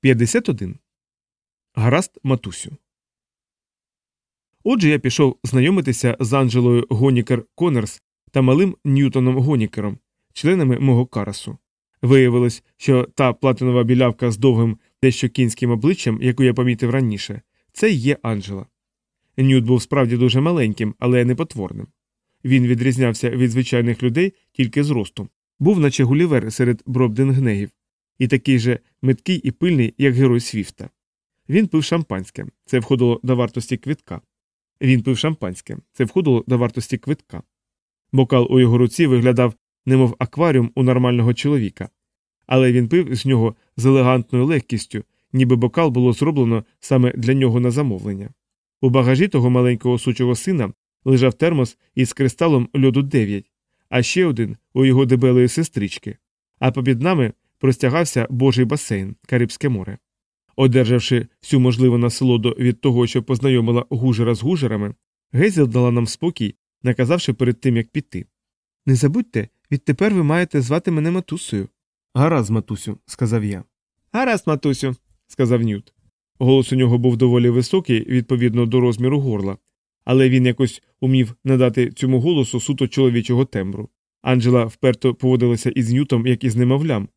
51. Гаразд матусю. Отже, я пішов знайомитися з Анджелою Гонікер Конерс та малим Ньютоном Гонікером, членами мого карасу. Виявилось, що та платинова білявка з довгим дещо кінським обличчям, яку я помітив раніше, це є Анджела. Ньют був справді дуже маленьким, але непотворним. Він відрізнявся від звичайних людей тільки зростом, був наче гулівер серед бробдингнегів, і такий же меткий і пильний, як герой Свіфта. Він пив шампанське, це входило до вартості квитка. Він пив шампанське, це входило до вартості квитка. Бокал у його руці виглядав, немов акваріум у нормального чоловіка, але він пив з нього з елегантною легкістю, ніби бокал було зроблено саме для нього на замовлення. У багажі того маленького сучого сина лежав термос із кристалом льоду 9, а ще один у його дебелої сестрички, а попід нами простягався божий басейн Карибське море. Одержавши всю можливу насолоду від того, що познайомила гужера з гужерами, Гезіл дала нам спокій, наказавши перед тим, як піти. Не забудьте, відтепер ви маєте звати мене матусею. Гаразд, матусю, сказав я. Гаразд, матусю, сказав Нют. Голос у нього був доволі високий, відповідно до розміру горла, але він якось умів надати цьому голосу суто чоловічого тембру. Анджела вперто поводилася із Нютом, як із немовлям.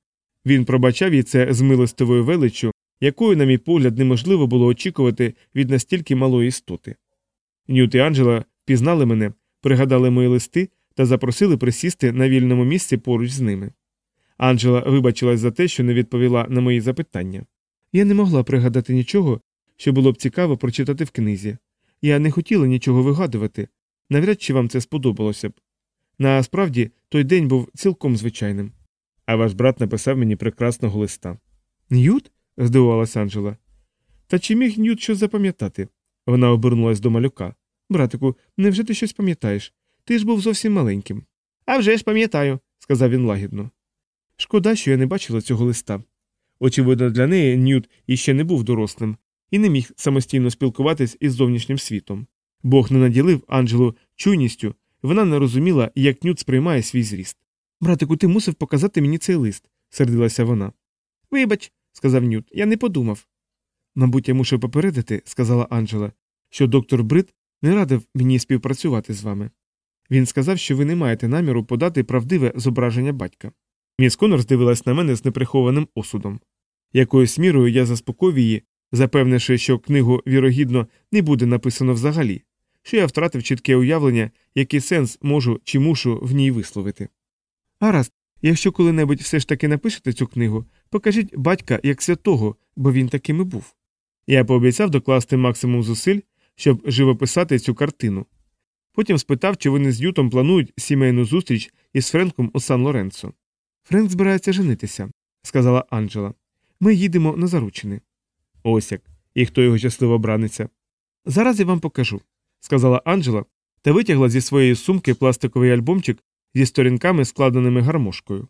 Він пробачав їй це з милостивою величчю, якою, на мій погляд, неможливо було очікувати від настільки малої істоти. Нют і Анджела впізнали мене, пригадали мої листи та запросили присісти на вільному місці поруч з ними. Анджела вибачилась за те, що не відповіла на мої запитання. Я не могла пригадати нічого, що було б цікаво прочитати в книзі. Я не хотіла нічого вигадувати, навряд чи вам це сподобалося б. Насправді, той день був цілком звичайним. А ваш брат написав мені прекрасного листа. Ньют? здивувалася Анджела. Та чи міг Ньют щось запам'ятати? Вона обернулась до малюка. Братику, невже ти щось пам'ятаєш? Ти ж був зовсім маленьким. «А вже ж пам'ятаю, сказав він лагідно. Шкода, що я не бачила цього листа. Очевидно, для неї Ньют іще не був дорослим і не міг самостійно спілкуватись із зовнішнім світом. Бог не наділив Анджелу чуйністю, вона не розуміла, як Ньют сприймає свій зріст. Братику, ти мусив показати мені цей лист, сердилася вона. Вибач, сказав Ньют, я не подумав. Мабуть, я мушу попередити, сказала Анджела, що доктор Брит не радив мені співпрацювати з вами. Він сказав, що ви не маєте наміру подати правдиве зображення батька. Міс Конор здивилась на мене з неприхованим осудом. Якоюсь мірою я заспокоїв її, запевнивши, що книгу, вірогідно, не буде написано взагалі, що я втратив чітке уявлення, який сенс можу чи мушу в ній висловити. Гаразд, якщо коли-небудь все ж таки напишете цю книгу, покажіть батька як святого, бо він таким і був. Я пообіцяв докласти максимум зусиль, щоб живописати цю картину. Потім спитав, чи вони з Ютом планують сімейну зустріч із Френком у Сан Лоренцо. Френк збирається женитися, сказала Анджела. Ми їдемо на заручини. Ось як. І хто його щасливо браниться. Зараз я вам покажу, сказала Анджела та витягла зі своєї сумки пластиковий альбомчик зі сторінками, складеними гармошкою.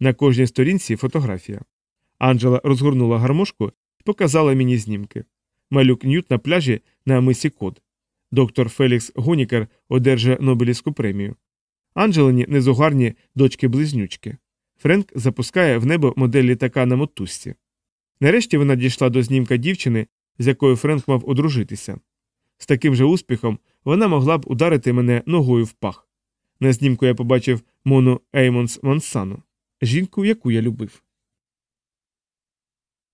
На кожній сторінці фотографія. Анджела розгорнула гармошку і показала мені знімки. Малюк Ньют на пляжі на мисі Код. Доктор Фелікс Гонікер одержує Нобелівську премію. Анджелині незугарні дочки близнючки. Френк запускає в небо модель літака на мотузці. Нарешті вона дійшла до знімка дівчини, з якою Френк мав одружитися. З таким же успіхом вона могла б ударити мене ногою в пах. На знімку я побачив Мону Еймонс Мансану, жінку, яку я любив.